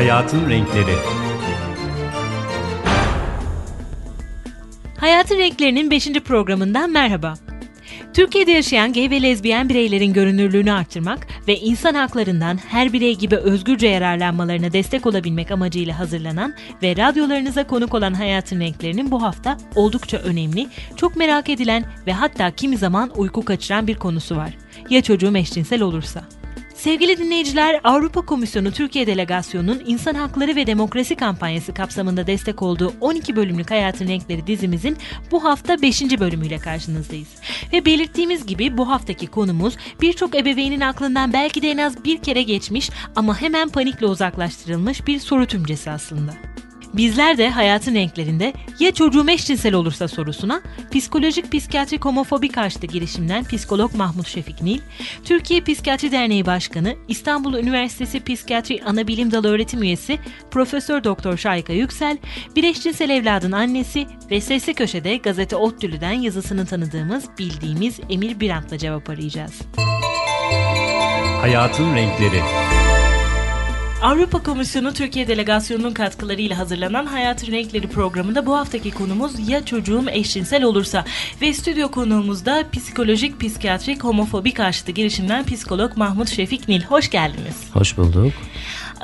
Hayatın Renkleri Hayatın Renklerinin 5. programından merhaba. Türkiye'de yaşayan gay ve lezbiyen bireylerin görünürlüğünü arttırmak ve insan haklarından her birey gibi özgürce yararlanmalarına destek olabilmek amacıyla hazırlanan ve radyolarınıza konuk olan Hayatın Renklerinin bu hafta oldukça önemli, çok merak edilen ve hatta kimi zaman uyku kaçıran bir konusu var. Ya çocuğum eşcinsel olursa? Sevgili dinleyiciler, Avrupa Komisyonu Türkiye Delegasyonu'nun İnsan Hakları ve Demokrasi kampanyası kapsamında destek olduğu 12 bölümlük Hayatın Renkleri dizimizin bu hafta 5. bölümüyle karşınızdayız. Ve belirttiğimiz gibi bu haftaki konumuz birçok ebeveynin aklından belki de en az bir kere geçmiş ama hemen panikle uzaklaştırılmış bir soru tümcesi aslında. Bizler de hayatın renklerinde ya çocuğum eşcinsel olursa sorusuna psikolojik psikiyatrik homofobi karşıtı girişimden psikolog Mahmut Şefik Nil, Türkiye Psikiyatri Derneği Başkanı, İstanbul Üniversitesi Psikiyatri Anabilim Dalı öğretim üyesi Profesör Doktor Şayka Yüksel, bir eşcinsel evladın annesi ve Sesli Köşe'de gazete Ottülü'den yazısını tanıdığımız, bildiğimiz Emir Birant'la cevap arayacağız. Hayatın Renkleri Avrupa Komisyonu Türkiye Delegasyonu'nun katkılarıyla hazırlanan Hayatın Renkleri programında bu haftaki konumuz ya çocuğum eşcinsel olursa ve stüdyo konuğumuzda psikolojik psikiyatrik homofobi karşıtı girişimden psikolog Mahmut Şefik Nil. Hoş geldiniz. Hoş bulduk.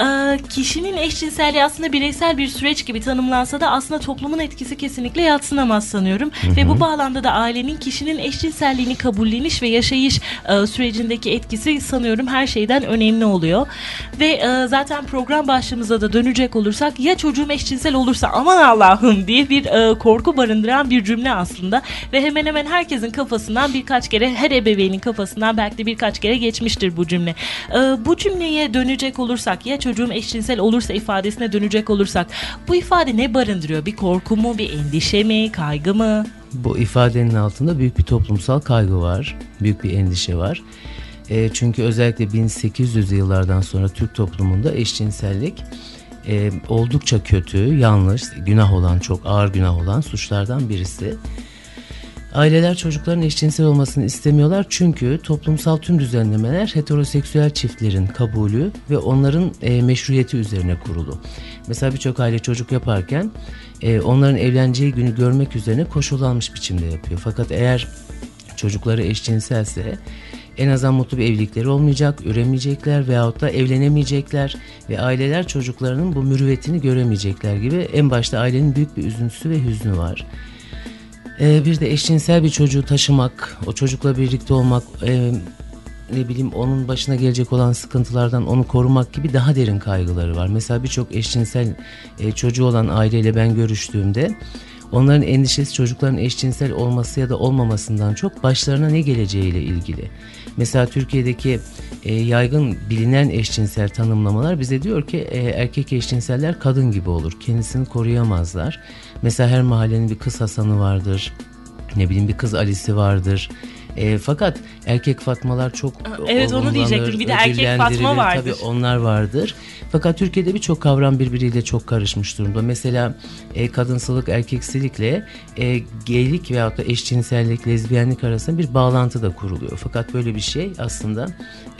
Ee, kişinin eşcinselliği aslında bireysel bir süreç gibi tanımlansa da aslında toplumun etkisi kesinlikle yatsınamaz sanıyorum. Hı hı. Ve bu bağlamda da ailenin kişinin eşcinselliğini kabulleniş ve yaşayış e, sürecindeki etkisi sanıyorum her şeyden önemli oluyor. Ve e, zaten program başlığımıza da dönecek olursak ya çocuğum eşcinsel olursa aman Allah'ım diye bir e, korku barındıran bir cümle aslında. Ve hemen hemen herkesin kafasından birkaç kere her ebeveynin kafasından belki de birkaç kere geçmiştir bu cümle. E, bu cümleye dönecek olursak ya çocuğum eşcinsel olursa ifadesine dönecek olursak bu ifade ne barındırıyor? Bir korku mu, bir endişe mi, kaygı mı? Bu ifadenin altında büyük bir toplumsal kaygı var, büyük bir endişe var. E, çünkü özellikle 1800'lü yıllardan sonra Türk toplumunda eşcinsellik e, oldukça kötü, yanlış, günah olan, çok ağır günah olan suçlardan birisi. Aileler çocukların eşcinsel olmasını istemiyorlar çünkü toplumsal tüm düzenlemeler heteroseksüel çiftlerin kabulü ve onların e, meşruiyeti üzerine kurulu. Mesela birçok aile çocuk yaparken e, onların evleneceği günü görmek üzerine koşullanmış biçimde yapıyor. Fakat eğer çocukları eşcinselse en azından mutlu bir evlilikleri olmayacak, üremeyecekler veyahut da evlenemeyecekler ve aileler çocuklarının bu mürüvvetini göremeyecekler gibi en başta ailenin büyük bir üzüntüsü ve hüznü var. Ee, bir de eşcinsel bir çocuğu taşımak, o çocukla birlikte olmak, e, ne bileyim onun başına gelecek olan sıkıntılardan onu korumak gibi daha derin kaygıları var. Mesela birçok eşcinsel e, çocuğu olan aileyle ben görüştüğümde onların endişesi çocukların eşcinsel olması ya da olmamasından çok başlarına ne geleceğiyle ilgili. Mesela Türkiye'deki e, yaygın bilinen eşcinsel tanımlamalar bize diyor ki e, erkek eşcinseller kadın gibi olur. Kendisini koruyamazlar. Mesela her mahallenin bir kız Hasan'ı vardır. Ne bileyim bir kız Ali'si vardır. E, fakat erkek Fatmalar çok Evet onu diyecektim. Bir de erkek Fatma vardır. Tabii onlar vardır. Fakat Türkiye'de birçok kavram birbiriyle çok karışmış durumda. Mesela e, kadınsılık, erkeksilikle e, geylik veyahut da eşcinsellik, lezbiyenlik arasında bir bağlantı da kuruluyor. Fakat böyle bir şey aslında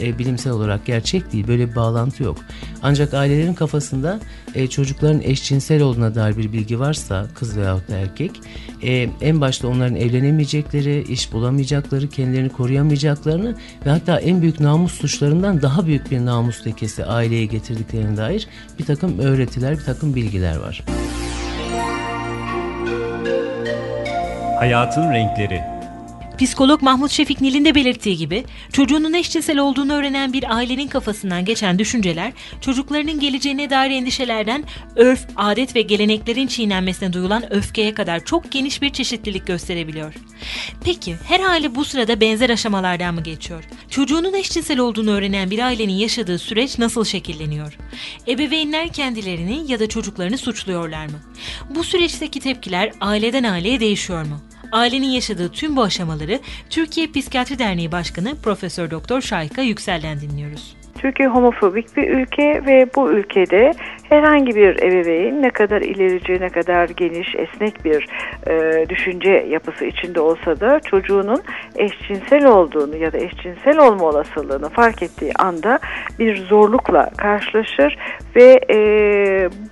e, bilimsel olarak gerçek değil. Böyle bir bağlantı yok. Ancak ailelerin kafasında e, çocukların eşcinsel olduğuna dair bir bilgi varsa kız veyahut da erkek e, en başta onların evlenemeyecekleri, iş bulamayacakları, kendilerini koruyamayacaklarını ve hatta en büyük namus suçlarından daha büyük bir namus lekesi aileye getirdiklerine dair bir takım öğretiler, bir takım bilgiler var. Hayatın Renkleri Psikolog Mahmut Şefik Nil'in de belirttiği gibi çocuğunun eşcinsel olduğunu öğrenen bir ailenin kafasından geçen düşünceler çocuklarının geleceğine dair endişelerden örf, adet ve geleneklerin çiğnenmesine duyulan öfkeye kadar çok geniş bir çeşitlilik gösterebiliyor. Peki her aile bu sırada benzer aşamalardan mı geçiyor? Çocuğunun eşcinsel olduğunu öğrenen bir ailenin yaşadığı süreç nasıl şekilleniyor? Ebeveynler kendilerini ya da çocuklarını suçluyorlar mı? Bu süreçteki tepkiler aileden aileye değişiyor mu? Ailenin yaşadığı tüm bu aşamaları Türkiye Psikiyatri Derneği Başkanı Profesör Doktor Şahika Yüksel'den dinliyoruz. Türkiye homofobik bir ülke ve bu ülkede herhangi bir ebeveyn ne kadar ilerici, ne kadar geniş, esnek bir e, düşünce yapısı içinde olsa da çocuğunun eşcinsel olduğunu ya da eşcinsel olma olasılığını fark ettiği anda bir zorlukla karşılaşır ve e,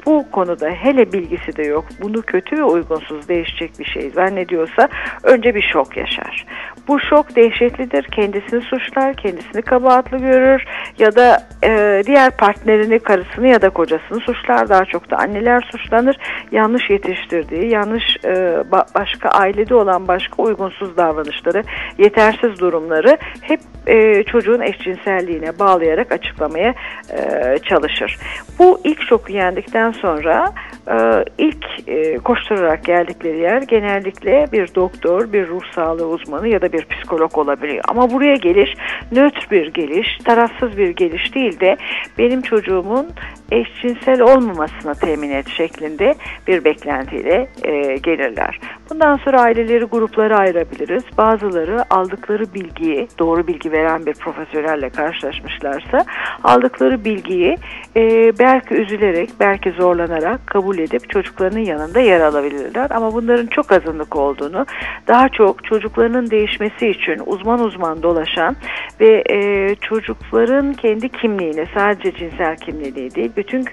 bu konuda hele bilgisi de yok. Bunu kötü ve uygunsuz değişecek bir şey zannediyorsa önce bir şok yaşar. Bu şok dehşetlidir. Kendisini suçlar, kendisini kabahatli görür ya da e, diğer partnerini, karısını ya da kocasını suçlar. Daha çok da anneler suçlanır. Yanlış yetiştirdiği, yanlış e, başka ailede olan başka uygunsuz davranışları, yetersiz durumları hep e, çocuğun eşcinselliğine bağlayarak açıklamaya e, çalışır. Bu ilk şoku yendikten sonra e, ilk e, koşturarak geldikleri yer genellikle bir doktor, bir ruh sağlığı uzmanı ya da bir psikolog olabiliyor. Ama buraya geliş nötr bir geliş, tarafsız bir geliş değil de benim çocuğumun eşcinsel olmamasına temin et şeklinde bir beklentiyle e, gelirler. Bundan sonra aileleri gruplara ayırabiliriz. Bazıları aldıkları bilgiyi, doğru bilgi veren bir profesyonelle karşılaşmışlarsa aldıkları bilgiyi e, belki üzülerek, belki zorlanarak kabul edip çocuklarının yanında yer alabilirler. Ama bunların çok azınlık olduğunu, daha çok çocuklarının değişmesi için uzman uzman dolaşan ve e, çocukların kendi kimliğini, sadece cinsel kimliği değil, bütün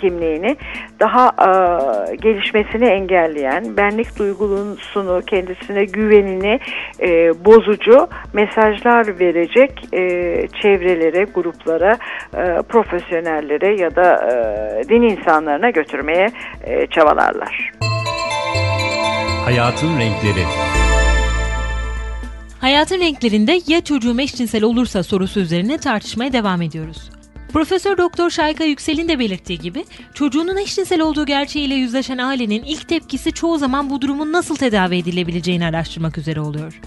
kimliğini daha e, gelişmesini engelleyen, benlik duygusunu, kendisine güvenini e, bozucu mesajlar verecek e, çevrelere, gruplara, e, profesyonellere ya da e, din insanlarına götürmeye e, çabalarlar. Hayatın Renkleri Hayatın renklerinde ya çocuğum eşcinsel olursa sorusu üzerine tartışmaya devam ediyoruz. Profesör Doktor Şayka Yüksel'in de belirttiği gibi çocuğunun eşcinsel olduğu gerçeğiyle yüzleşen ailenin ilk tepkisi çoğu zaman bu durumun nasıl tedavi edilebileceğini araştırmak üzere oluyor.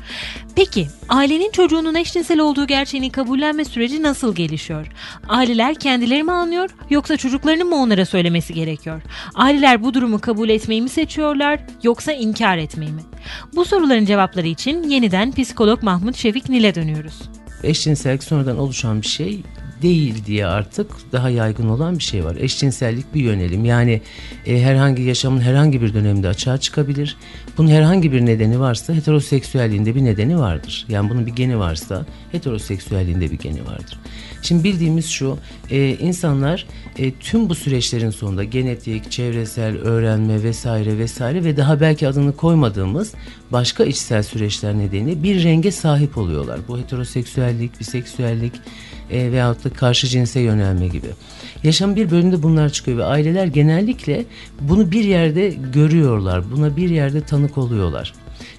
Peki ailenin çocuğunun eşcinsel olduğu gerçeğini kabullenme süreci nasıl gelişiyor? Aileler kendileri mi anlıyor yoksa çocuklarının mı onlara söylemesi gerekiyor? Aileler bu durumu kabul etmeyi mi seçiyorlar yoksa inkar etmeyi mi? Bu soruların cevapları için yeniden psikolog Mahmut Şefik Nil'e dönüyoruz. Eşcinsellik sonradan oluşan bir şey değil diye artık daha yaygın olan bir şey var. Eşcinsellik bir yönelim. Yani e, herhangi yaşamın herhangi bir döneminde açığa çıkabilir. Bunun herhangi bir nedeni varsa heteroseksüelliğinde bir nedeni vardır. Yani bunun bir geni varsa heteroseksüelliğinde bir geni vardır. Şimdi bildiğimiz şu, e, insanlar e, tüm bu süreçlerin sonunda genetik, çevresel, öğrenme vesaire vesaire ve daha belki adını koymadığımız başka içsel süreçler nedeni bir renge sahip oluyorlar. Bu heteroseksüellik, biseksüellik e, veyahut da karşı cinse yönelme gibi. Yaşam bir bölümünde bunlar çıkıyor ve aileler genellikle bunu bir yerde görüyorlar. Buna bir yerde tanık oluyorlar.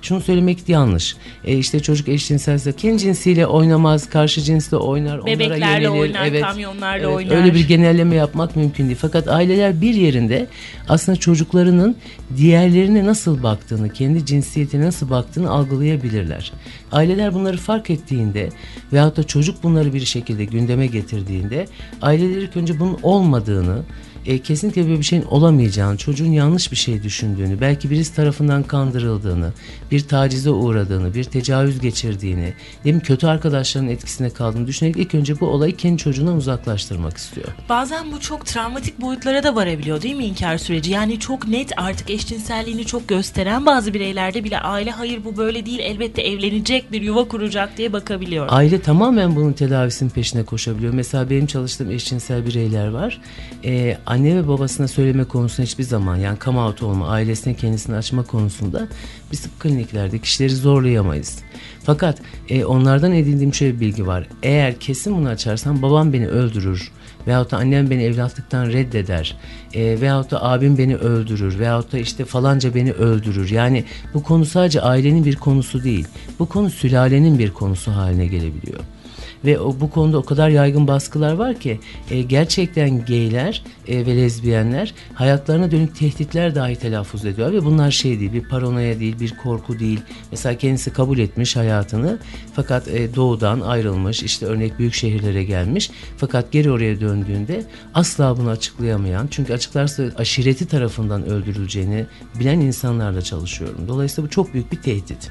Şunu söylemek yanlış. E işte çocuk eşcinselse kendi cinsiyle oynamaz, karşı cinsle oynar, Bebeklerle onlara yönelir. oynar, evet, kamyonlarla evet, oynar. Öyle bir genelleme yapmak mümkün değil. Fakat aileler bir yerinde aslında çocuklarının diğerlerine nasıl baktığını, kendi cinsiyetine nasıl baktığını algılayabilirler. Aileler bunları fark ettiğinde veyahut da çocuk bunları bir şekilde gündeme getirdiğinde aileler ilk önce bunun olmadığını, e, kesinlikle böyle bir şeyin olamayacağını, çocuğun yanlış bir şey düşündüğünü, belki birisi tarafından kandırıldığını, bir tacize uğradığını, bir tecavüz geçirdiğini, değil kötü arkadaşların etkisine kaldığını düşünerek ilk önce bu olayı kendi çocuğundan uzaklaştırmak istiyor. Bazen bu çok travmatik boyutlara da varabiliyor değil mi inkar süreci? Yani çok net artık eşcinselliğini çok gösteren bazı bireylerde bile aile hayır bu böyle değil elbette evlenecek bir yuva kuracak diye bakabiliyor. Aile tamamen bunun tedavisinin peşine koşabiliyor. Mesela benim çalıştığım eşcinsel bireyler var. Ee, anne ve babasına söyleme konusunda hiçbir zaman yani come out olma, ailesine kendisini açma konusunda biz tıp kliniklerde kişileri zorlayamayız. Fakat e, onlardan edindiğim şöyle bir bilgi var. Eğer kesin bunu açarsam babam beni öldürür veyahut da annem beni evlatlıktan reddeder e, veyahut da abim beni öldürür veyahut da işte falanca beni öldürür. Yani bu konu sadece ailenin bir konusu değil. Bu konu sülalenin bir konusu haline gelebiliyor ve o, bu konuda o kadar yaygın baskılar var ki e, gerçekten geyler e, ve lezbiyenler hayatlarına dönük tehditler dahi telaffuz ediyor ve bunlar şey değil bir paranoya değil bir korku değil mesela kendisi kabul etmiş hayatını fakat e, doğudan ayrılmış işte örnek büyük şehirlere gelmiş fakat geri oraya döndüğünde asla bunu açıklayamayan çünkü açıklarsa aşireti tarafından öldürüleceğini bilen insanlarla çalışıyorum. Dolayısıyla bu çok büyük bir tehdit.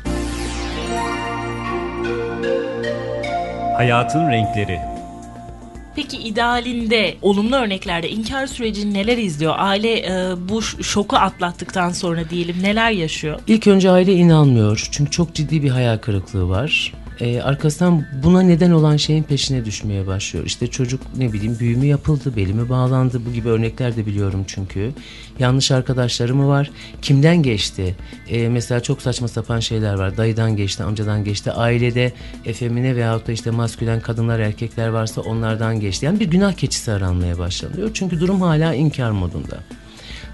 Hayatın Renkleri Peki idealinde olumlu örneklerde inkar sürecini neler izliyor? Aile e, bu şoku atlattıktan sonra diyelim neler yaşıyor? İlk önce aile inanmıyor. Çünkü çok ciddi bir hayal kırıklığı var e, arkasından buna neden olan şeyin peşine düşmeye başlıyor. İşte çocuk ne bileyim büyümü yapıldı, belimi bağlandı bu gibi örnekler de biliyorum çünkü. Yanlış arkadaşları mı var? Kimden geçti? E, mesela çok saçma sapan şeyler var. Dayıdan geçti, amcadan geçti. Ailede efemine veyahut da işte maskülen kadınlar erkekler varsa onlardan geçti. Yani bir günah keçisi aranmaya başlanıyor. Çünkü durum hala inkar modunda.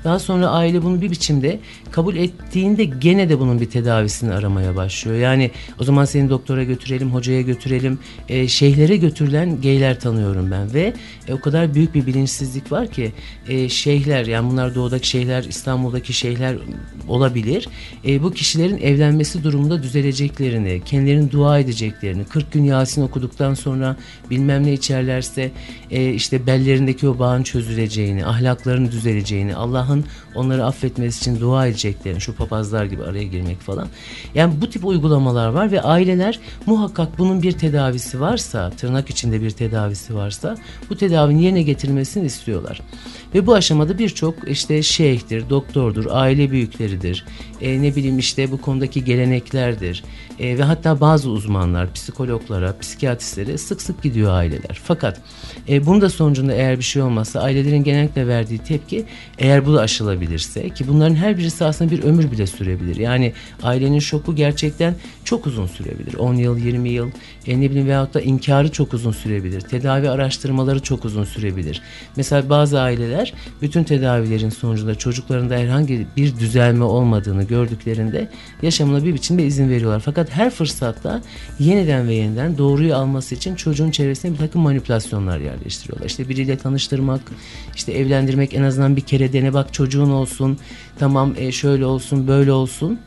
Daha sonra aile bunu bir biçimde kabul ettiğinde gene de bunun bir tedavisini aramaya başlıyor. Yani o zaman seni doktora götürelim, hocaya götürelim, e, şeyhlere götürülen geyler tanıyorum ben ve e, o kadar büyük bir bilinçsizlik var ki e, şeyhler yani bunlar doğudaki şeyhler, İstanbul'daki şeyhler olabilir. E, bu kişilerin evlenmesi durumunda düzeleceklerini, kendilerinin dua edeceklerini, 40 gün Yasin okuduktan sonra bilmem ne içerlerse e, işte bellerindeki o bağın çözüleceğini, ahlaklarının düzeleceğini, Allah'ın onları affetmesi için dua edeceklerini, şu papazlar gibi araya girmek falan. Yani bu tip uygulamalar var ve aileler muhakkak bunun bir tedavisi varsa, tırnak içinde bir tedavisi varsa bu tedavinin yerine getirilmesini istiyorlar. Ve bu aşamada birçok işte şeyhtir, doktordur, aile büyükleridir, e, ne bileyim işte bu konudaki geleneklerdir e, ve hatta bazı uzmanlar, psikologlara, psikiyatristlere sık sık gidiyor aileler. Fakat e, bunun da sonucunda eğer bir şey olmazsa ailelerin genellikle verdiği tepki eğer bu aşılabilirse ki bunların her birisi aslında bir ömür bile sürebilir. Yani ailenin şoku gerçekten çok uzun sürebilir. 10 yıl, 20 yıl, e, ne bileyim veyahut da inkarı çok uzun sürebilir. Tedavi araştırmaları çok uzun sürebilir. Mesela bazı aileler bütün tedavilerin sonucunda çocuklarında herhangi bir düzelme olmadığını gördüklerinde yaşamına bir biçimde izin veriyorlar. Fakat her fırsatta yeniden ve yeniden doğruyu alması için çocuğun çevresine bir takım manipülasyonlar yerleştiriyorlar. İşte biriyle tanıştırmak, işte evlendirmek en azından bir kere dene bak çocuğun olsun, tamam e, şöyle olsun, böyle olsun.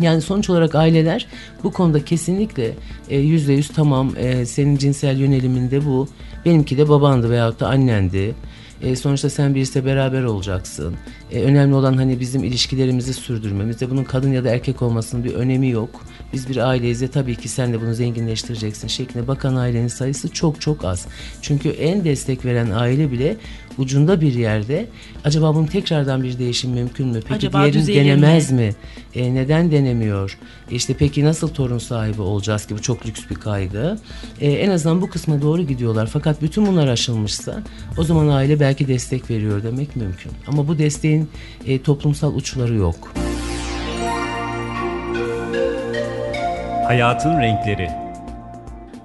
Yani sonuç olarak aileler bu konuda kesinlikle e, yüzde yüz tamam e, senin cinsel yöneliminde bu. Benimki de babandı veyahut da annendi. E, sonuçta sen birisiyle beraber olacaksın. E, önemli olan hani bizim ilişkilerimizi sürdürmemizde bunun kadın ya da erkek olmasının bir önemi yok. Biz bir aileyiz ve tabii ki sen de bunu zenginleştireceksin şeklinde bakan ailenin sayısı çok çok az. Çünkü en destek veren aile bile ucunda bir yerde acaba bunun tekrardan bir değişim mümkün mü? Peki acaba diğerini denemez mi? mi? E, neden denemiyor? E, işte peki nasıl torun sahibi olacağız ki bu çok lüks bir kaygı. E, en azından bu kısma doğru gidiyorlar. Fakat bütün bunlar aşılmışsa o zaman aile belki destek veriyor demek mümkün. Ama bu desteğin e, toplumsal uçları yok. Hayatın renkleri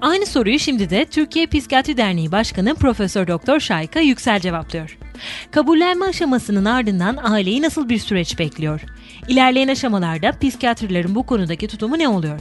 Aynı soruyu şimdi de Türkiye Psikiyatri Derneği Başkanı Profesör Doktor Şayka Yüksel cevaplıyor. Kabullenme aşamasının ardından aileyi nasıl bir süreç bekliyor? İlerleyen aşamalarda psikiyatrların bu konudaki tutumu ne oluyor?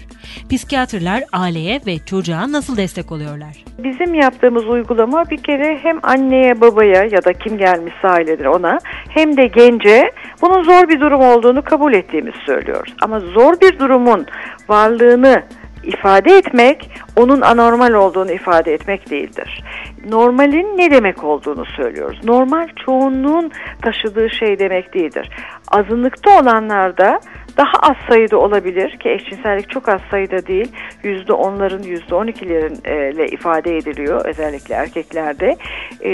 Psikiyatrlar aileye ve çocuğa nasıl destek oluyorlar? Bizim yaptığımız uygulama bir kere hem anneye babaya ya da kim gelmişse ailedir ona hem de gence bunun zor bir durum olduğunu kabul ettiğimizi söylüyoruz. Ama zor bir durumun varlığını ifade etmek onun anormal olduğunu ifade etmek değildir. Normalin ne demek olduğunu söylüyoruz. Normal çoğunluğun taşıdığı şey demek değildir. Azınlıkta olanlarda daha az sayıda olabilir ki eşcinsellik çok az sayıda değil. Yüzde onların yüzde on ikilerin ile ifade ediliyor özellikle erkeklerde. E,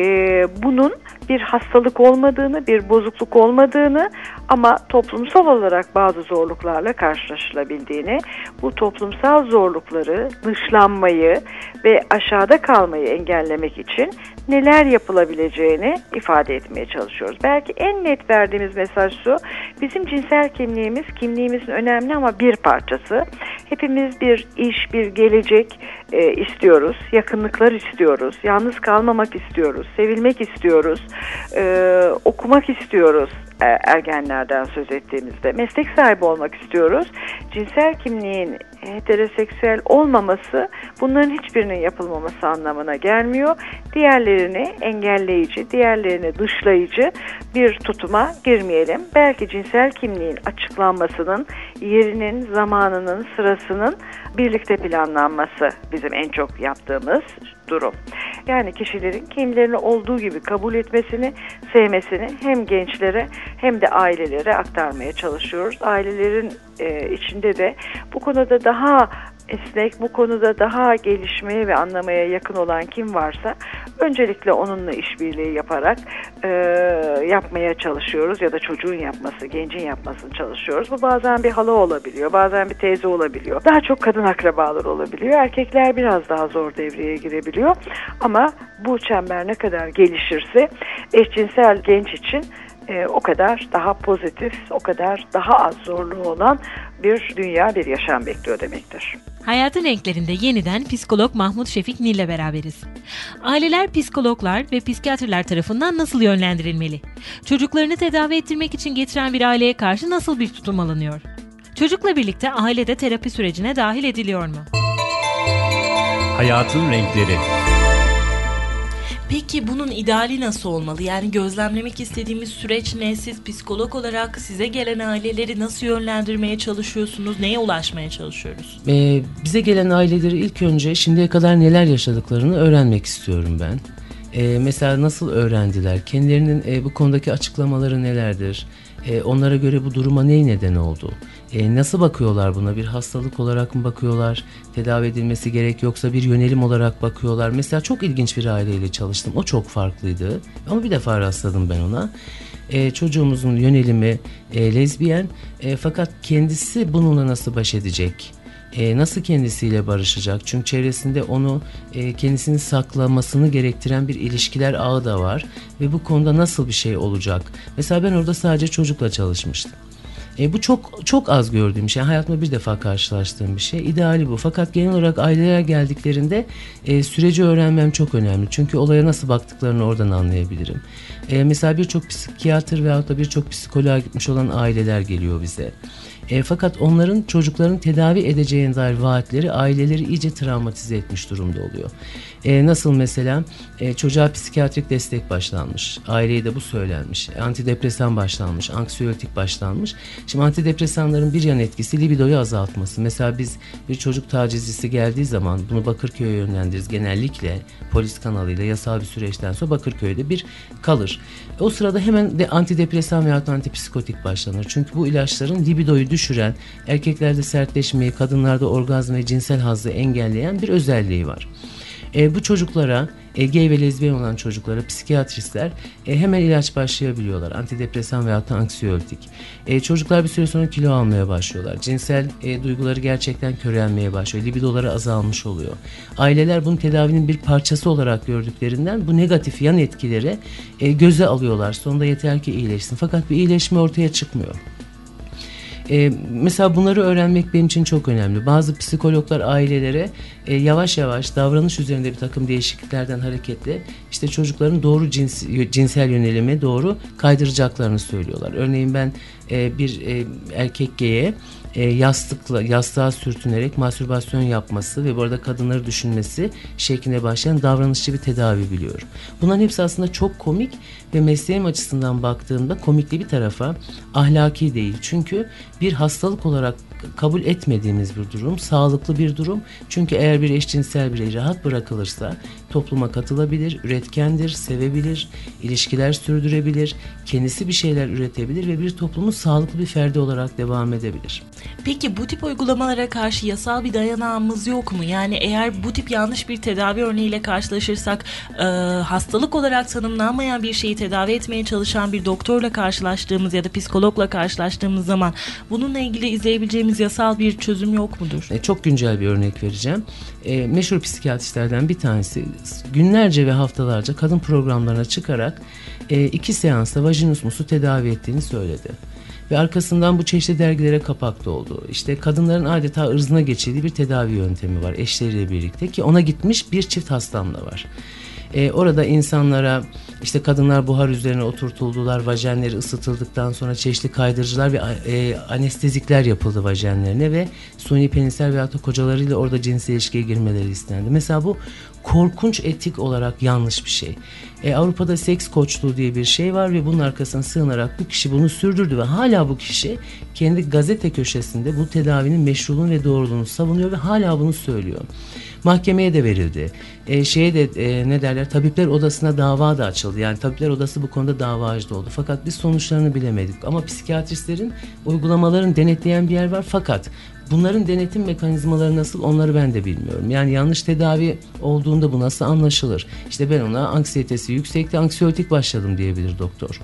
bunun bir hastalık olmadığını, bir bozukluk olmadığını ama toplumsal olarak bazı zorluklarla karşılaşılabildiğini, bu toplumsal zorlukları, dışlanmayı ve aşağıda kalmayı engellemek için neler yapılabileceğini ifade etmeye çalışıyoruz. Belki en net verdiğimiz mesaj şu, bizim cinsel kimliğimiz kimliğimizin önemli ama bir parçası. Hepimiz bir iş, bir gelecek e, istiyoruz, yakınlıklar istiyoruz, yalnız kalmamak istiyoruz, sevilmek istiyoruz, e, okumak istiyoruz, ergenlerden söz ettiğimizde meslek sahibi olmak istiyoruz. Cinsel kimliğin heteroseksüel olmaması bunların hiçbirinin yapılmaması anlamına gelmiyor. Diğerlerini engelleyici, diğerlerini dışlayıcı bir tutuma girmeyelim. Belki cinsel kimliğin açıklanmasının, yerinin, zamanının, sırasının birlikte planlanması bizim en çok yaptığımız durum. Yani kişilerin kendilerini olduğu gibi kabul etmesini, sevmesini hem gençlere hem de ailelere aktarmaya çalışıyoruz. Ailelerin e, içinde de bu konuda daha esnek, bu konuda daha gelişmeye ve anlamaya yakın olan kim varsa öncelikle onunla işbirliği yaparak e, yapmaya çalışıyoruz ya da çocuğun yapması, gencin yapmasını çalışıyoruz. Bu bazen bir hala olabiliyor, bazen bir teyze olabiliyor. Daha çok kadın akrabalar olabiliyor. Erkekler biraz daha zor devreye girebiliyor. Ama bu çember ne kadar gelişirse eşcinsel genç için e, o kadar daha pozitif, o kadar daha az zorluğu olan bir dünya, bir yaşam bekliyor demektir. Hayatın renklerinde yeniden psikolog Mahmut Şefik Nil ile beraberiz. Aileler psikologlar ve psikiyatrlar tarafından nasıl yönlendirilmeli? Çocuklarını tedavi ettirmek için getiren bir aileye karşı nasıl bir tutum alınıyor? Çocukla birlikte ailede terapi sürecine dahil ediliyor mu? Hayatın renkleri. Peki bunun ideali nasıl olmalı? Yani gözlemlemek istediğimiz süreç ne? Siz psikolog olarak size gelen aileleri nasıl yönlendirmeye çalışıyorsunuz? Neye ulaşmaya çalışıyoruz? Ee, bize gelen aileleri ilk önce şimdiye kadar neler yaşadıklarını öğrenmek istiyorum ben. Ee, mesela nasıl öğrendiler? Kendilerinin e, bu konudaki açıklamaları nelerdir? E, onlara göre bu duruma ney neden oldu? E, nasıl bakıyorlar buna? Bir hastalık olarak mı bakıyorlar? Tedavi edilmesi gerek yoksa bir yönelim olarak bakıyorlar? Mesela çok ilginç bir aileyle çalıştım. O çok farklıydı. Ama bir defa rastladım ben ona. E, çocuğumuzun yönelimi e, lezbiyen e, fakat kendisi bununla nasıl baş edecek? E, nasıl kendisiyle barışacak? Çünkü çevresinde onu e, kendisini saklamasını gerektiren bir ilişkiler ağı da var ve bu konuda nasıl bir şey olacak? Mesela ben orada sadece çocukla çalışmıştım. E, bu çok çok az gördüğüm şey. Hayatımda bir defa karşılaştığım bir şey. İdeali bu. Fakat genel olarak aileler geldiklerinde e, süreci öğrenmem çok önemli. Çünkü olaya nasıl baktıklarını oradan anlayabilirim. E, mesela birçok psikiyatr veyahut da birçok psikoloğa gitmiş olan aileler geliyor bize. E, fakat onların çocukların tedavi edeceğine dair vaatleri aileleri iyice travmatize etmiş durumda oluyor. E, nasıl mesela e, çocuğa psikiyatrik destek başlanmış. Aileye de bu söylenmiş. Antidepresan başlanmış. Anksiyotik başlanmış. Şimdi antidepresanların bir yan etkisi libidoyu azaltması. Mesela biz bir çocuk tacizcisi geldiği zaman bunu Bakırköy'e yönlendiririz. Genellikle polis kanalıyla yasal bir süreçten sonra Bakırköy'de bir kalır. O sırada hemen de antidepresan veya antipsikotik başlanır. Çünkü bu ilaçların libidoyu düşüren, erkeklerde sertleşmeyi, kadınlarda orgazm ve cinsel hazzı engelleyen bir özelliği var. E, bu çocuklara, e, gay ve lezbiyen olan çocuklara psikiyatristler e, hemen ilaç başlayabiliyorlar. Antidepresan veya da anksiyotik. E, çocuklar bir süre sonra kilo almaya başlıyorlar. Cinsel e, duyguları gerçekten körelmeye başlıyor. Libidoları azalmış oluyor. Aileler bunu tedavinin bir parçası olarak gördüklerinden bu negatif yan etkileri e, göze alıyorlar. Sonunda yeter ki iyileşsin. Fakat bir iyileşme ortaya çıkmıyor. E, mesela bunları öğrenmek benim için çok önemli. Bazı psikologlar ailelere e, yavaş yavaş davranış üzerinde bir takım değişikliklerden hareketle işte çocukların doğru cins, cinsel yönelime doğru kaydıracaklarını söylüyorlar. Örneğin ben e, bir e, erkek geye e, yastıkla yastığa sürtünerek mastürbasyon yapması ve bu arada kadınları düşünmesi şeklinde başlayan davranışçı bir tedavi biliyorum. Bunların hepsi aslında çok komik ve mesleğim açısından baktığımda komikli bir tarafa ahlaki değil. Çünkü bir hastalık olarak kabul etmediğimiz bir durum, sağlıklı bir durum. Çünkü eğer bir eşcinsel birey rahat bırakılırsa topluma katılabilir, üretkendir, sevebilir, ilişkiler sürdürebilir, kendisi bir şeyler üretebilir ve bir toplumun sağlıklı bir ferdi olarak devam edebilir. Peki bu tip uygulamalara karşı yasal bir dayanağımız yok mu? Yani eğer bu tip yanlış bir tedavi örneğiyle karşılaşırsak e, hastalık olarak tanımlanmayan bir şeyi tedavi etmeye çalışan bir doktorla karşılaştığımız ya da psikologla karşılaştığımız zaman bununla ilgili izleyebileceğimiz yasal bir çözüm yok mudur? E, çok güncel bir örnek vereceğim. E, meşhur psikiyatristlerden bir tanesi günlerce ve haftalarca kadın programlarına çıkarak e, iki seansta vajinus musu tedavi ettiğini söyledi. Ve arkasından bu çeşitli dergilere kapakta oldu. İşte kadınların adeta ırzına geçirdiği bir tedavi yöntemi var eşleriyle birlikte ki ona gitmiş bir çift hastam da var. E, orada insanlara işte kadınlar buhar üzerine oturtuldular, vajenleri ısıtıldıktan sonra çeşitli kaydırıcılar ve e, anestezikler yapıldı vajenlerine ve suni penisler veyahut da kocalarıyla orada cinsel ilişkiye girmeleri istendi. Mesela bu korkunç etik olarak yanlış bir şey. E, Avrupa'da seks koçluğu diye bir şey var ve bunun arkasına sığınarak bu kişi bunu sürdürdü ve hala bu kişi kendi gazete köşesinde bu tedavinin meşruluğunu ve doğruluğunu savunuyor ve hala bunu söylüyor. Mahkemeye de verildi. E, şeye de e, ne derler tabipler odasına dava da açıldı. Yani tabipler odası bu konuda davacı da oldu. Fakat biz sonuçlarını bilemedik. Ama psikiyatristlerin uygulamaların denetleyen bir yer var. Fakat bunların denetim mekanizmaları nasıl onları ben de bilmiyorum. Yani yanlış tedavi olduğunda bu nasıl anlaşılır? İşte ben ona anksiyetesi yüksekti, anksiyotik başladım diyebilir doktor.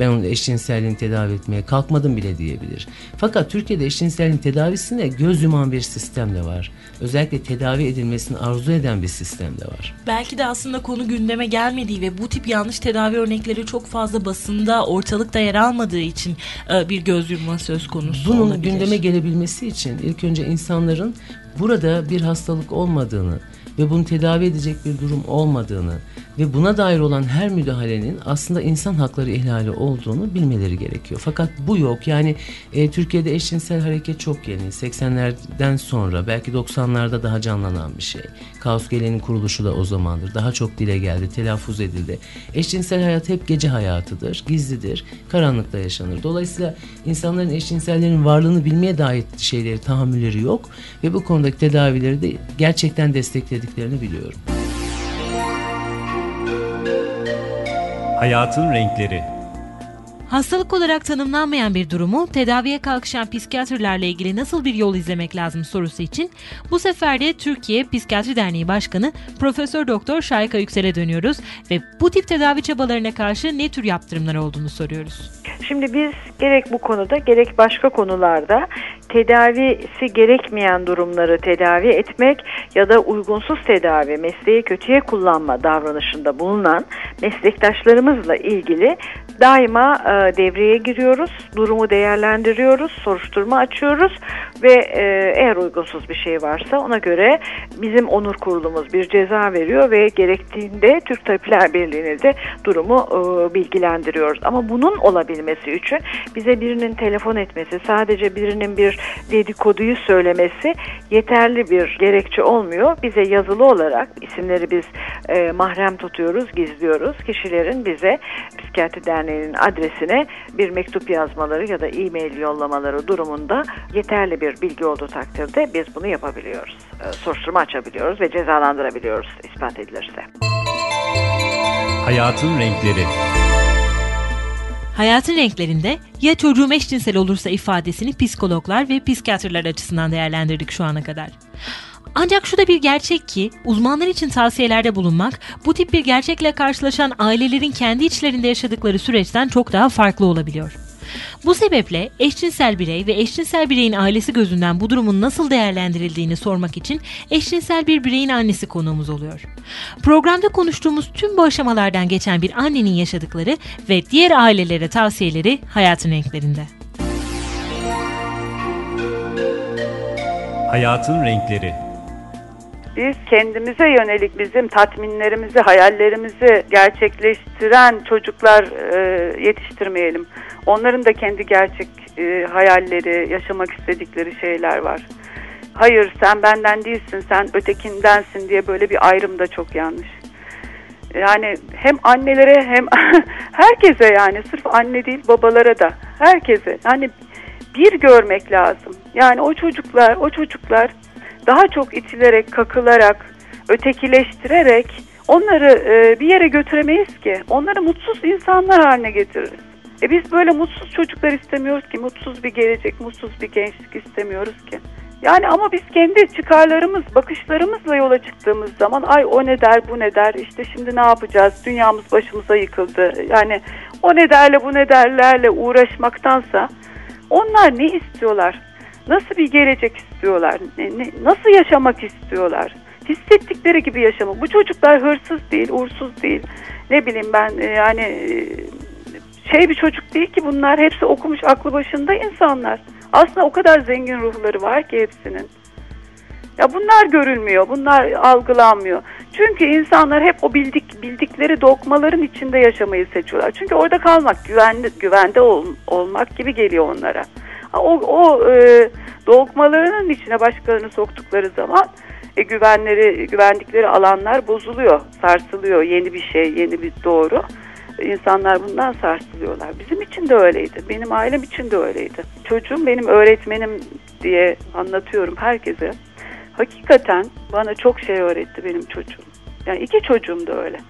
Ben onun eşcinselliğini tedavi etmeye kalkmadım bile diyebilir. Fakat Türkiye'de eşcinselliğin tedavisine göz yuman bir sistem de var. Özellikle tedavi edilmesini arzu eden bir sistem de var. Belki de aslında konu gündeme gelmediği ve bu tip yanlış tedavi örnekleri çok fazla basında ortalıkta yer almadığı için e, bir göz yumma söz konusu Bunun olabilir. gündeme gelebilmesi için ilk önce insanların burada bir hastalık olmadığını ve bunu tedavi edecek bir durum olmadığını ve buna dair olan her müdahalenin aslında insan hakları ihlali olduğunu bilmeleri gerekiyor. Fakat bu yok. Yani e, Türkiye'de eşcinsel hareket çok yeni. 80'lerden sonra belki 90'larda daha canlanan bir şey. Kaos Gele'nin kuruluşu da o zamandır. Daha çok dile geldi, telaffuz edildi. Eşcinsel hayat hep gece hayatıdır, gizlidir, karanlıkta yaşanır. Dolayısıyla insanların eşcinsellerin varlığını bilmeye dair şeyleri, tahammülleri yok ve bu konudaki tedavileri de gerçekten desteklediklerini biliyorum. Hayatın renkleri. Hastalık olarak tanımlanmayan bir durumu tedaviye kalkışan psikiyatrlarla ilgili nasıl bir yol izlemek lazım sorusu için bu sefer de Türkiye Psikiyatri Derneği Başkanı Profesör Doktor Şayka Yüksel'e dönüyoruz ve bu tip tedavi çabalarına karşı ne tür yaptırımlar olduğunu soruyoruz. Şimdi biz gerek bu konuda gerek başka konularda tedavisi gerekmeyen durumları tedavi etmek ya da uygunsuz tedavi, mesleği kötüye kullanma davranışında bulunan meslektaşlarımızla ilgili daima e, devreye giriyoruz, durumu değerlendiriyoruz, soruşturma açıyoruz ve e, eğer uygunsuz bir şey varsa ona göre bizim onur kurulumuz bir ceza veriyor ve gerektiğinde Türk Tabipler Birliği'ne de durumu e, bilgilendiriyoruz. Ama bunun olabilmesi için bize birinin telefon etmesi, sadece birinin bir dedikoduyu söylemesi yeterli bir gerekçe olmuyor. Bize yazılı olarak isimleri biz e, mahrem tutuyoruz, gizliyoruz. Kişilerin bize Psikiyatri Derneği'nin adresine bir mektup yazmaları ya da e-mail yollamaları durumunda yeterli bir bilgi olduğu takdirde biz bunu yapabiliyoruz. E, soruşturma açabiliyoruz ve cezalandırabiliyoruz ispat edilirse. Hayatın renkleri. Hayatın renklerinde ya çocuğum eşcinsel olursa ifadesini psikologlar ve psikiyatrlar açısından değerlendirdik şu ana kadar. Ancak şu da bir gerçek ki uzmanlar için tavsiyelerde bulunmak bu tip bir gerçekle karşılaşan ailelerin kendi içlerinde yaşadıkları süreçten çok daha farklı olabiliyor. Bu sebeple eşcinsel birey ve eşcinsel bireyin ailesi gözünden bu durumun nasıl değerlendirildiğini sormak için eşcinsel bir bireyin annesi konuğumuz oluyor. Programda konuştuğumuz tüm bu aşamalardan geçen bir annenin yaşadıkları ve diğer ailelere tavsiyeleri hayatın renklerinde. Hayatın renkleri. biz kendimize yönelik bizim tatminlerimizi, hayallerimizi gerçekleştiren çocuklar e, yetiştirmeyelim. Onların da kendi gerçek e, hayalleri, yaşamak istedikleri şeyler var. Hayır sen benden değilsin, sen ötekindensin diye böyle bir ayrım da çok yanlış. Yani hem annelere hem herkese yani sırf anne değil babalara da herkese yani bir görmek lazım. Yani o çocuklar, o çocuklar daha çok itilerek, kakılarak, ötekileştirerek onları e, bir yere götüremeyiz ki. Onları mutsuz insanlar haline getiririz. E biz böyle mutsuz çocuklar istemiyoruz ki. Mutsuz bir gelecek, mutsuz bir gençlik istemiyoruz ki. Yani ama biz kendi çıkarlarımız, bakışlarımızla yola çıktığımız zaman ay o ne der, bu ne der, işte şimdi ne yapacağız, dünyamız başımıza yıkıldı. Yani o ne derle, bu ne derlerle uğraşmaktansa onlar ne istiyorlar? Nasıl bir gelecek istiyorlar? Ne, ne, nasıl yaşamak istiyorlar? Hissettikleri gibi yaşamak. Bu çocuklar hırsız değil, uğursuz değil. Ne bileyim ben e, yani e, şey bir çocuk değil ki bunlar. Hepsi okumuş aklı başında insanlar. Aslında o kadar zengin ruhları var ki hepsinin. Ya bunlar görülmüyor, bunlar algılanmıyor. Çünkü insanlar hep o bildik bildikleri dokmaların içinde yaşamayı seçiyorlar. Çünkü orada kalmak, güvenli, güvende ol, olmak gibi geliyor onlara. O, o e, dokmalarının içine başkalarını soktukları zaman e, güvenleri, güvendikleri alanlar bozuluyor, sarsılıyor. Yeni bir şey, yeni bir doğru. İnsanlar bundan sarsılıyorlar. Bizim için de öyleydi. Benim ailem için de öyleydi. Çocuğum benim öğretmenim diye anlatıyorum herkese. hakikaten bana çok şey öğretti benim çocuğum. Yani iki çocuğum da öyle.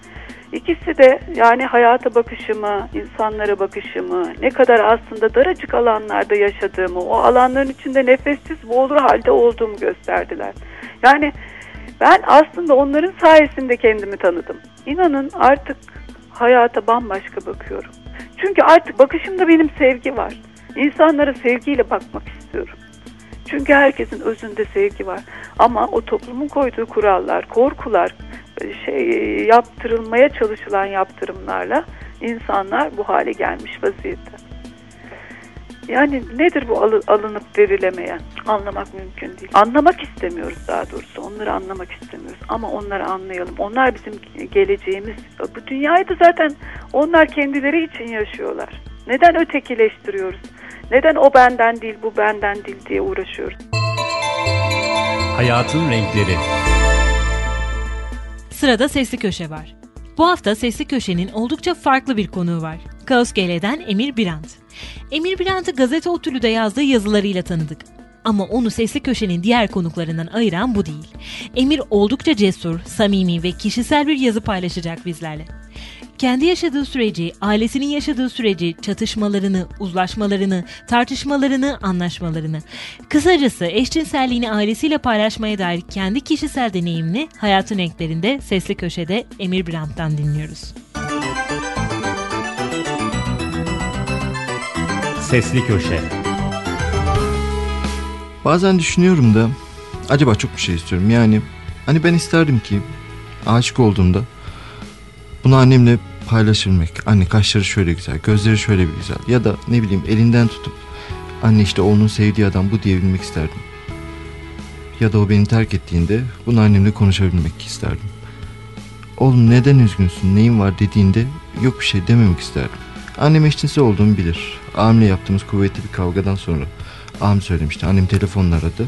İkisi de yani hayata bakışımı, insanlara bakışımı, ne kadar aslında daracık alanlarda yaşadığımı, o alanların içinde nefessiz boğulur halde olduğumu gösterdiler. Yani ben aslında onların sayesinde kendimi tanıdım. İnanın artık hayata bambaşka bakıyorum. Çünkü artık bakışımda benim sevgi var. İnsanlara sevgiyle bakmak istiyorum. Çünkü herkesin özünde sevgi var. Ama o toplumun koyduğu kurallar, korkular, şey yaptırılmaya çalışılan yaptırımlarla insanlar bu hale gelmiş vaziyette. Yani nedir bu alınıp verilemeyen? Anlamak mümkün değil. Anlamak istemiyoruz daha doğrusu. Onları anlamak istemiyoruz. Ama onları anlayalım. Onlar bizim geleceğimiz. Bu dünyayı da zaten onlar kendileri için yaşıyorlar. Neden ötekileştiriyoruz? Neden o benden değil, bu benden değil diye uğraşıyoruz? Hayatın renkleri. Sırada Sesli Köşe var. Bu hafta Sesli Köşe'nin oldukça farklı bir konuğu var. Kaos GL'den Emir Birant. Emir Birant'ı gazete otülüde yazdığı yazılarıyla tanıdık. Ama onu Sesli Köşe'nin diğer konuklarından ayıran bu değil. Emir oldukça cesur, samimi ve kişisel bir yazı paylaşacak bizlerle. Kendi yaşadığı süreci, ailesinin yaşadığı süreci, çatışmalarını, uzlaşmalarını, tartışmalarını, anlaşmalarını, kısacası eşcinselliğini ailesiyle paylaşmaya dair kendi kişisel deneyimini hayatın renklerinde Sesli Köşe'de Emir Brandt'tan dinliyoruz. Sesli Köşe Bazen düşünüyorum da acaba çok bir şey istiyorum. Yani hani ben isterdim ki aşık olduğumda bunu annemle paylaşılmak. Anne kaşları şöyle güzel, gözleri şöyle bir güzel. Ya da ne bileyim elinden tutup anne işte onun sevdiği adam bu diyebilmek isterdim. Ya da o beni terk ettiğinde bunu annemle konuşabilmek isterdim. Oğlum neden üzgünsün, neyin var dediğinde yok bir şey dememek isterdim. Annem eşcinsel olduğumu bilir. Abimle yaptığımız kuvvetli bir kavgadan sonra abim söylemişti. Annem telefonla aradı.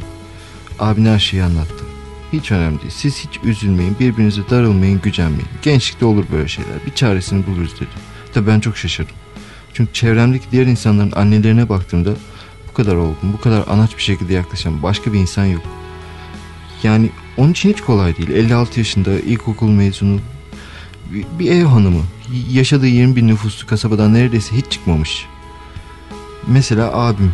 Abine her şeyi anlattı. Hiç önemli değil. Siz hiç üzülmeyin, birbirinize darılmayın, gücenmeyin. Gençlikte olur böyle şeyler. Bir çaresini buluruz dedi. Tabii ben çok şaşırdım. Çünkü çevremdeki diğer insanların annelerine baktığımda bu kadar olgun, bu kadar anaç bir şekilde yaklaşan başka bir insan yok. Yani onun için hiç kolay değil. 56 yaşında ilkokul mezunu bir, ev hanımı. Yaşadığı 20 bin nüfuslu kasabadan neredeyse hiç çıkmamış. Mesela abim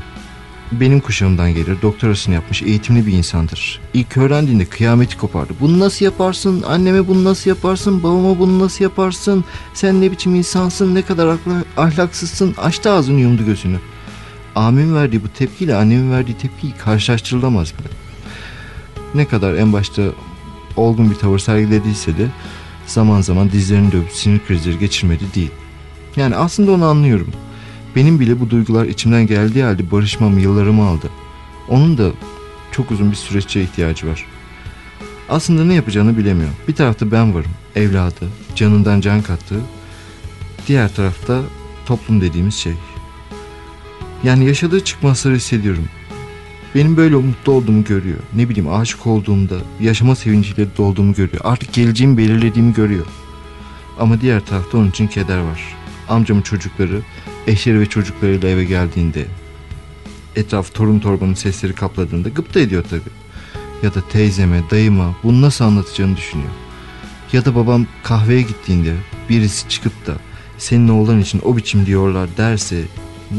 benim kuşağımdan gelir. Doktorasını yapmış, eğitimli bir insandır. İlk öğrendiğinde kıyameti kopardı. Bunu nasıl yaparsın? Anneme bunu nasıl yaparsın? Babama bunu nasıl yaparsın? Sen ne biçim insansın? Ne kadar ahlaksızsın? Açtı ağzını yumdu gözünü. Amin verdiği bu tepkiyle annemin verdiği tepkiyi karşılaştırılamaz bile. Ne kadar en başta olgun bir tavır sergilediyse de zaman zaman dizlerini dövüp sinir krizleri geçirmedi değil. Yani aslında onu anlıyorum. Benim bile bu duygular içimden geldiği halde barışmam yıllarımı aldı. Onun da çok uzun bir süreççe ihtiyacı var. Aslında ne yapacağını bilemiyor. Bir tarafta ben varım, evladı, canından can kattığı. Diğer tarafta toplum dediğimiz şey. Yani yaşadığı çıkmazları hissediyorum. Benim böyle mutlu olduğumu görüyor. Ne bileyim aşık olduğumda, yaşama sevinciyle dolduğumu görüyor. Artık geleceğimi belirlediğimi görüyor. Ama diğer tarafta onun için keder var. Amcamın çocukları eşleri ve çocuklarıyla eve geldiğinde etraf torun torbanın sesleri kapladığında gıpta ediyor tabi. Ya da teyzeme, dayıma bunu nasıl anlatacağını düşünüyor. Ya da babam kahveye gittiğinde birisi çıkıp da senin oğlan için o biçim diyorlar derse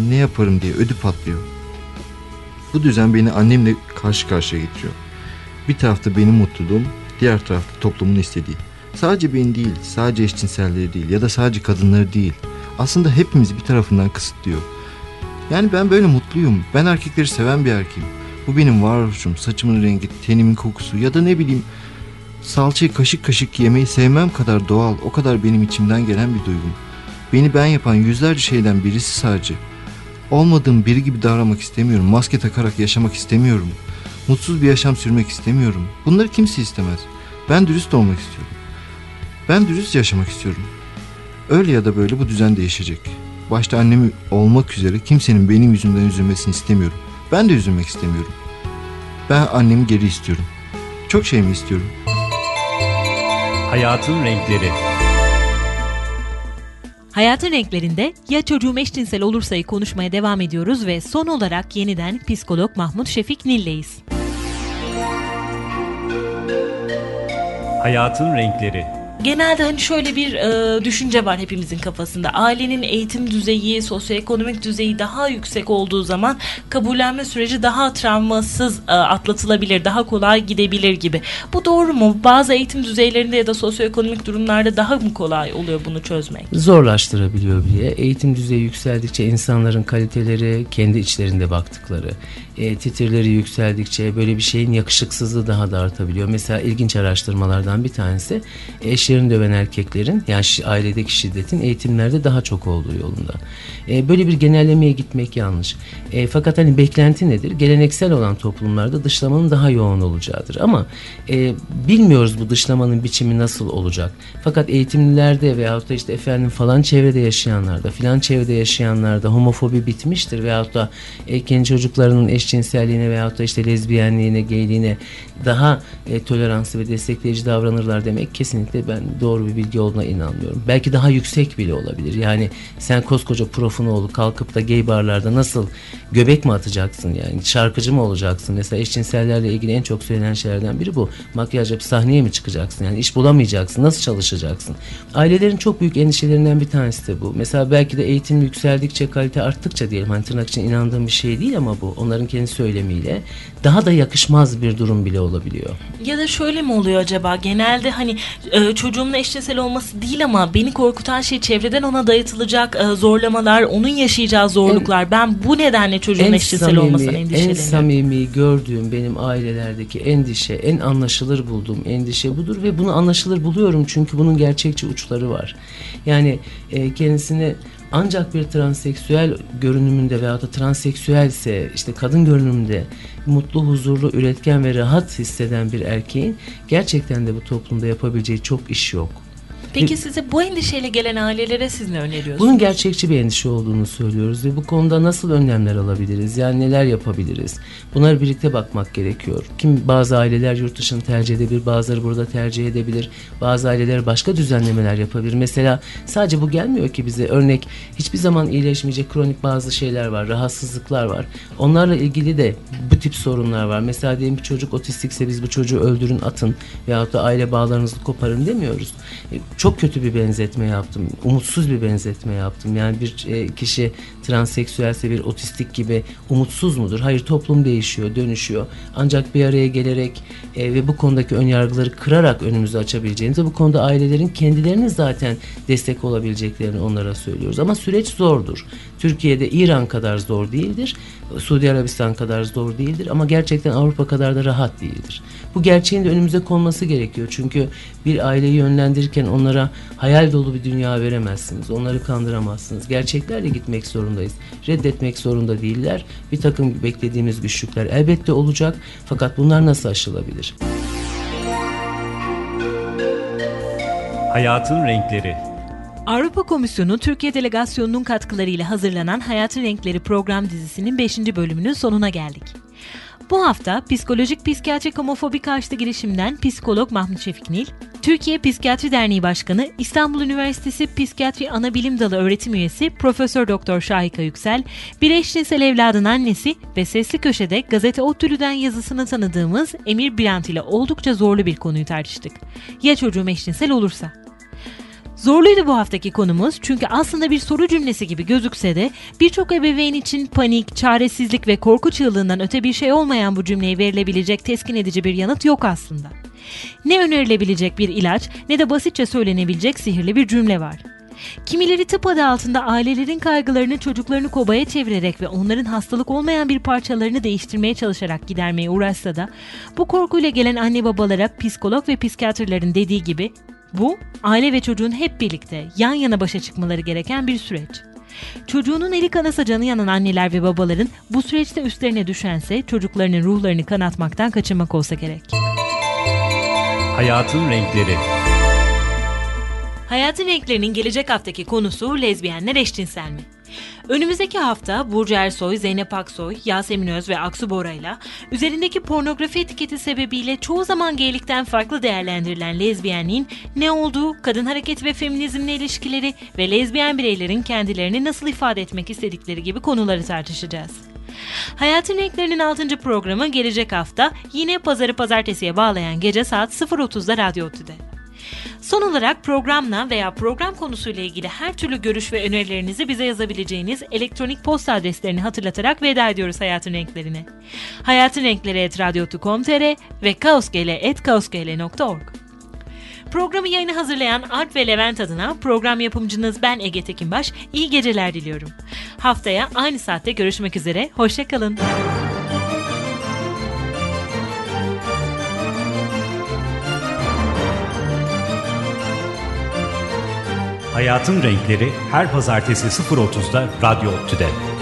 ne yaparım diye ödü patlıyor. Bu düzen beni annemle karşı karşıya getiriyor. Bir tarafta benim mutluluğum, diğer tarafta toplumun istediği. Sadece beni değil, sadece eşcinselleri değil ya da sadece kadınları değil aslında hepimizi bir tarafından kısıtlıyor. Yani ben böyle mutluyum. Ben erkekleri seven bir erkeğim. Bu benim varoluşum, saçımın rengi, tenimin kokusu ya da ne bileyim salçayı kaşık kaşık yemeyi sevmem kadar doğal, o kadar benim içimden gelen bir duygum. Beni ben yapan yüzlerce şeyden birisi sadece. Olmadığım biri gibi davranmak istemiyorum. Maske takarak yaşamak istemiyorum. Mutsuz bir yaşam sürmek istemiyorum. Bunları kimse istemez. Ben dürüst olmak istiyorum. Ben dürüst yaşamak istiyorum. Öyle ya da böyle bu düzen değişecek. Başta annemi olmak üzere kimsenin benim yüzümden üzülmesini istemiyorum. Ben de üzülmek istemiyorum. Ben annemi geri istiyorum. Çok şey mi istiyorum? Hayatın renkleri. Hayatın renklerinde ya çocuğum eşcinsel olursa'yı konuşmaya devam ediyoruz ve son olarak yeniden psikolog Mahmut Şefik Nil'leyiz. Hayatın renkleri. Genelde hani şöyle bir e, düşünce var hepimizin kafasında. Ailenin eğitim düzeyi, sosyoekonomik düzeyi daha yüksek olduğu zaman kabullenme süreci daha travmasız e, atlatılabilir, daha kolay gidebilir gibi. Bu doğru mu? Bazı eğitim düzeylerinde ya da sosyoekonomik durumlarda daha mı kolay oluyor bunu çözmek? Zorlaştırabiliyor bile. Eğitim düzeyi yükseldikçe insanların kaliteleri kendi içlerinde baktıkları, e, titirleri yükseldikçe böyle bir şeyin yakışıksızlığı daha da artabiliyor. Mesela ilginç araştırmalardan bir tanesi eşlerini döven erkeklerin yani ailedeki şiddetin eğitimlerde daha çok olduğu yolunda. E, böyle bir genellemeye gitmek yanlış. E, fakat hani beklenti nedir? Geleneksel olan toplumlarda dışlamanın daha yoğun olacağıdır. Ama e, bilmiyoruz bu dışlamanın biçimi nasıl olacak. Fakat eğitimlilerde veyahut da işte efendim falan çevrede yaşayanlarda, filan çevrede yaşayanlarda homofobi bitmiştir veyahut da e, kendi çocuklarının eşcinselliğine veyahut da işte lezbiyenliğine, geyliğine daha e, toleranslı ve destekleyici davranırlar demek kesinlikle ben doğru bir bilgi olduğuna inanmıyorum. Belki daha yüksek bile olabilir. Yani sen koskoca profun oğlu kalkıp da gay barlarda nasıl göbek mi atacaksın yani şarkıcı mı olacaksın? Mesela eşcinsellerle ilgili en çok söylenen şeylerden biri bu. Makyaj yapıp sahneye mi çıkacaksın? Yani iş bulamayacaksın. Nasıl çalışacaksın? Ailelerin çok büyük endişelerinden bir tanesi de bu. Mesela belki de eğitim yükseldikçe kalite arttıkça diyelim. Hani tırnak için inandığım bir şey değil ama bu. Onların kendi söylemiyle daha da yakışmaz bir durum bile olabiliyor. Ya da şöyle mi oluyor acaba? Genelde hani e, çocuğumun eşcinsel olması değil ama beni korkutan şey çevreden ona dayatılacak e, zorlamalar, onun yaşayacağı zorluklar. En, ben bu nedenle çocuğun eşcinsel samimi, olmasına endişeleniyorum. En samimi gördüğüm benim ailelerdeki endişe, en anlaşılır bulduğum endişe budur ve bunu anlaşılır buluyorum çünkü bunun gerçekçi uçları var. Yani e, kendisini ancak bir transseksüel görünümünde veya da transseksüelse işte kadın görünümünde mutlu, huzurlu, üretken ve rahat hisseden bir erkeğin gerçekten de bu toplumda yapabileceği çok iş yok. Peki size bu endişeyle gelen ailelere siz ne öneriyorsunuz? Bunun gerçekçi bir endişe olduğunu söylüyoruz ve bu konuda nasıl önlemler alabiliriz? Yani neler yapabiliriz? Bunları birlikte bakmak gerekiyor. Kim bazı aileler yurt dışını tercih edebilir, bazıları burada tercih edebilir. Bazı aileler başka düzenlemeler yapabilir. Mesela sadece bu gelmiyor ki bize. Örnek hiçbir zaman iyileşmeyecek kronik bazı şeyler var, rahatsızlıklar var. Onlarla ilgili de bu tip sorunlar var. Mesela diyelim bir çocuk otistikse biz bu çocuğu öldürün, atın veyahut da aile bağlarınızı koparın demiyoruz. E, çok kötü bir benzetme yaptım. Umutsuz bir benzetme yaptım. Yani bir e, kişi transseksüelse bir otistik gibi umutsuz mudur? Hayır toplum değişiyor, dönüşüyor. Ancak bir araya gelerek e, ve bu konudaki önyargıları kırarak önümüzü açabileceğimizi bu konuda ailelerin kendilerinin zaten destek olabileceklerini onlara söylüyoruz. Ama süreç zordur. Türkiye'de İran kadar zor değildir. Suudi Arabistan kadar zor değildir ama gerçekten Avrupa kadar da rahat değildir. Bu gerçeğin de önümüze konması gerekiyor. Çünkü bir aileyi yönlendirirken onlara hayal dolu bir dünya veremezsiniz. Onları kandıramazsınız. Gerçeklerle gitmek zorundayız. Reddetmek zorunda değiller. Bir takım beklediğimiz güçlükler elbette olacak. Fakat bunlar nasıl aşılabilir? Hayatın Renkleri Avrupa Komisyonu Türkiye Delegasyonu'nun katkılarıyla hazırlanan Hayatın Renkleri program dizisinin 5. bölümünün sonuna geldik. Bu hafta psikolojik psikiyatrik homofobi karşıtı girişimden psikolog Mahmut Şefik Nil, Türkiye Psikiyatri Derneği Başkanı, İstanbul Üniversitesi Psikiyatri Anabilim Dalı öğretim üyesi Profesör Doktor Şahika Yüksel, bir eşcinsel evladın annesi ve Sesli Köşe'de gazete Ottülü'den yazısını tanıdığımız Emir Bülent ile oldukça zorlu bir konuyu tartıştık. Ya çocuğum eşcinsel olursa? Zorluydu bu haftaki konumuz çünkü aslında bir soru cümlesi gibi gözükse de birçok ebeveyn için panik, çaresizlik ve korku çığlığından öte bir şey olmayan bu cümleye verilebilecek teskin edici bir yanıt yok aslında. Ne önerilebilecek bir ilaç ne de basitçe söylenebilecek sihirli bir cümle var. Kimileri tıp adı altında ailelerin kaygılarını çocuklarını kobaya çevirerek ve onların hastalık olmayan bir parçalarını değiştirmeye çalışarak gidermeye uğraşsa da bu korkuyla gelen anne babalara psikolog ve psikiyatrların dediği gibi bu, aile ve çocuğun hep birlikte yan yana başa çıkmaları gereken bir süreç. Çocuğunun eli kanasa canı yanan anneler ve babaların bu süreçte üstlerine düşense çocuklarının ruhlarını kanatmaktan kaçınmak olsa gerek. Hayatın Renkleri Hayatın Renklerinin gelecek haftaki konusu lezbiyenler eşcinsel mi? Önümüzdeki hafta Burcu Ersoy, Zeynep Aksoy, Yasemin Öz ve Aksu Bora ile üzerindeki pornografi etiketi sebebiyle çoğu zaman geylikten farklı değerlendirilen lezbiyenliğin ne olduğu, kadın hareketi ve feminizmle ilişkileri ve lezbiyen bireylerin kendilerini nasıl ifade etmek istedikleri gibi konuları tartışacağız. Hayatın Renklerinin 6. programı gelecek hafta yine pazarı pazartesiye bağlayan gece saat 0.30'da Radyo Otü'de. Son olarak programla veya program konusuyla ilgili her türlü görüş ve önerilerinizi bize yazabileceğiniz elektronik posta adreslerini hatırlatarak veda ediyoruz Hayatın Renklerine. Hayatın Renkleri et radyotu.com.tr ve kaosgele.kaosgele.org Programı yayını hazırlayan Alp ve Levent adına program yapımcınız ben Ege Tekinbaş. İyi geceler diliyorum. Haftaya aynı saatte görüşmek üzere. Hoşçakalın. Hayatın Renkleri her pazartesi 0.30'da Radyo Otü'de.